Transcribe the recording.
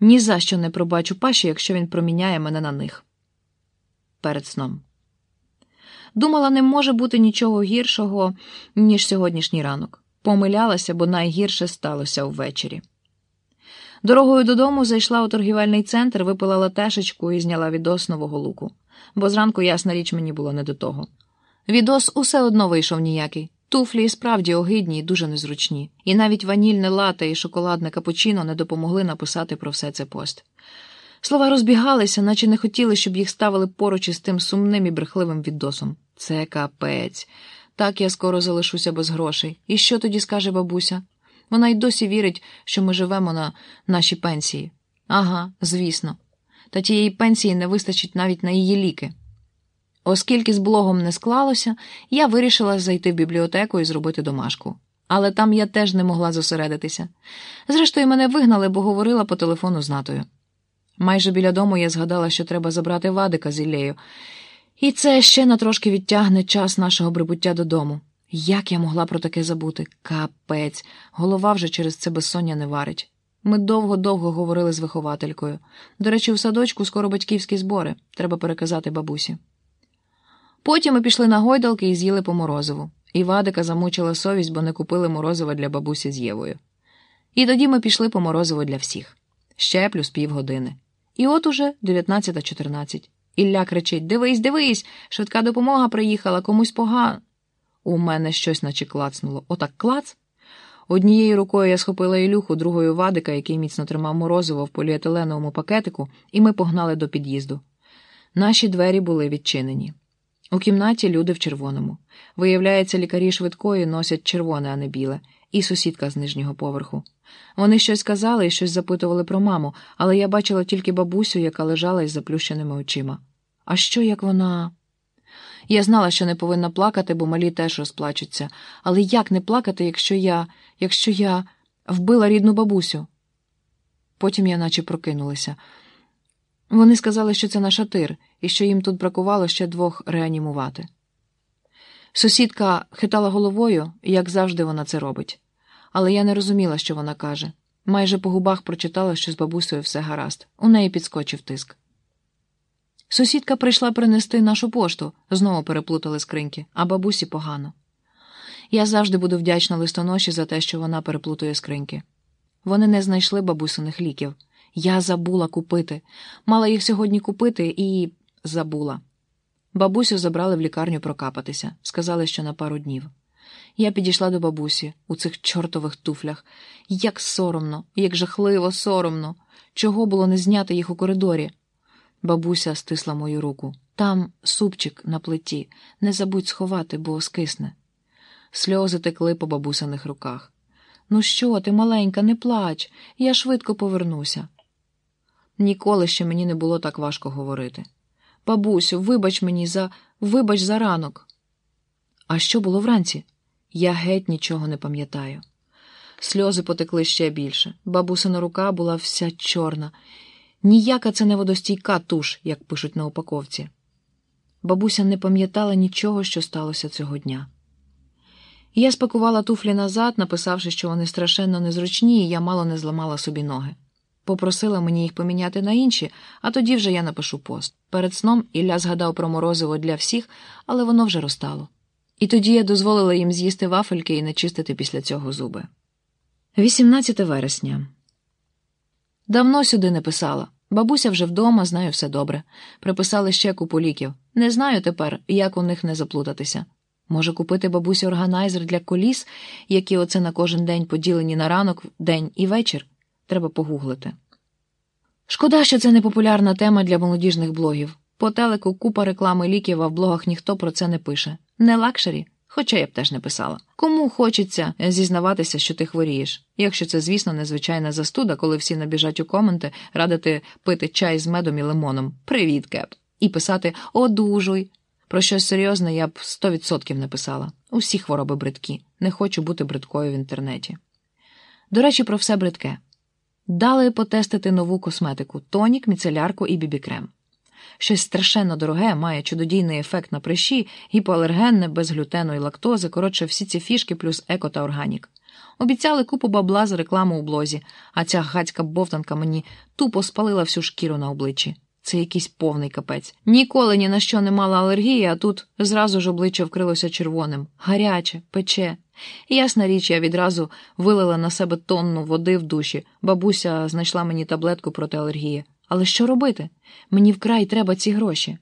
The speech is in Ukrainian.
Ні за що не пробачу паші, якщо він проміняє мене на них. Перед сном. Думала, не може бути нічого гіршого, ніж сьогоднішній ранок. Помилялася, бо найгірше сталося ввечері. Дорогою додому зайшла у торгівельний центр, випила латешечку і зняла відос нового луку, бо зранку, ясна річ, мені було не до того. Відос усе одно вийшов ніякий. Туфлі і справді огидні і дуже незручні, і навіть ванільне лате і шоколадне капучино не допомогли написати про все це пост. Слова розбігалися, наче не хотіли, щоб їх ставили поруч із тим сумним і брехливим відосом. Це капець. Так я скоро залишуся без грошей. І що тоді скаже бабуся? Вона й досі вірить, що ми живемо на наші пенсії. Ага, звісно. Та тієї пенсії не вистачить навіть на її ліки. Оскільки з блогом не склалося, я вирішила зайти в бібліотеку і зробити домашку. Але там я теж не могла зосередитися. Зрештою, мене вигнали, бо говорила по телефону з натою. Майже біля дому я згадала, що треба забрати вадика з Іллею, і це ще на трошки відтягне час нашого прибуття додому. Як я могла про таке забути? Капець, голова вже через це безсоння не варить. Ми довго-довго говорили з вихователькою. До речі, у садочку скоро батьківські збори, треба переказати бабусі. Потім ми пішли на гойдалки і з'їли по морозиву. І Вадика замучила совість, бо не купили морозива для бабусі з Євою. І тоді ми пішли по морозиву для всіх ще плюс півгодини. І от уже 19.14. Ілля кричить Дивись, дивись, швидка допомога приїхала, комусь погано. У мене щось наче клацнуло. Отак клац. Однією рукою я схопила Ілюху, другою Вадика, який міцно тримав морозиво в поліетиленовому пакетику, і ми погнали до під'їзду. Наші двері були відчинені. У кімнаті люди в червоному. Виявляється, лікарі швидкої носять червоне, а не біле, і сусідка з нижнього поверху. Вони щось казали і щось запитували про маму, але я бачила тільки бабусю, яка лежала із заплющеними очима. А що, як вона. Я знала, що не повинна плакати, бо малі теж розплачуться. Але як не плакати, якщо я, якщо я вбила рідну бабусю? Потім я наче прокинулася. Вони сказали, що це наш атир, і що їм тут бракувало ще двох реанімувати. Сусідка хитала головою, як завжди вона це робить. Але я не розуміла, що вона каже. Майже по губах прочитала, що з бабусею все гаразд. У неї підскочив тиск. Сусідка прийшла принести нашу пошту, знову переплутали скриньки, а бабусі погано. Я завжди буду вдячна листоноші за те, що вона переплутує скриньки. Вони не знайшли бабусиних ліків. Я забула купити. Мала їх сьогодні купити і забула. Бабусю забрали в лікарню прокапатися, сказали, що на пару днів. Я підійшла до бабусі у цих чортових туфлях. Як соромно, як жахливо соромно. Чого було не зняти їх у коридорі? Бабуся стисла мою руку. Там супчик на плиті. Не забудь сховати, бо скисне. Сльози текли по бабусиних руках. Ну що ти, маленька, не плач, я швидко повернуся. Ніколи ще мені не було так важко говорити. Бабусю, вибач мені за вибач за ранок. А що було вранці? Я геть нічого не пам'ятаю. Сльози потекли ще більше. Бабусина рука була вся чорна. Ніяка це не водостійка туш, як пишуть на упаковці. Бабуся не пам'ятала нічого, що сталося цього дня. Я спакувала туфлі назад, написавши, що вони страшенно незручні, і я мало не зламала собі ноги. Попросила мені їх поміняти на інші, а тоді вже я напишу пост. Перед сном Ілля згадав про морозиво для всіх, але воно вже розтало. І тоді я дозволила їм з'їсти вафельки і не чистити після цього зуби. 18 вересня. Давно сюди не писала. Бабуся вже вдома, знаю все добре. Приписали ще купу ліків. Не знаю тепер, як у них не заплутатися. Може, купити бабусі органайзер для коліс, які оце на кожен день поділені на ранок, день і вечір. Треба погуглити. Шкода, що це не популярна тема для молодіжних блогів. По телеку купа реклами ліків, а в блогах ніхто про це не пише. Не luxury, хоча я б теж не писала. Кому хочеться зізнаватися, що ти хворієш, якщо це, звісно, не звичайна застуда, коли всі набіжать у коменти радити пити чай з медом і лимоном. Привіт, кеп! І писати одужуй. Про щось серйозне я б сто відсотків не писала. Усі хвороби бридкі. Не хочу бути бридкою в інтернеті. До речі, про все бридке. Дали потестити нову косметику тонік, міцелярку і бібікрем. Щось страшенно дороге, має чудодійний ефект на прищі, гіпоалергенне, без глютену і лактози, коротше, всі ці фішки плюс еко та органік. Обіцяли купу бабла за рекламу у блозі, а ця гацька бовтанка мені тупо спалила всю шкіру на обличчі. Це якийсь повний капець. Ніколи ні на що не мала алергії, а тут зразу ж обличчя вкрилося червоним. Гаряче, пече. Ясна річ, я відразу вилила на себе тонну води в душі. Бабуся знайшла мені таблетку проти алергії. Але що робити? Мені вкрай треба ці гроші.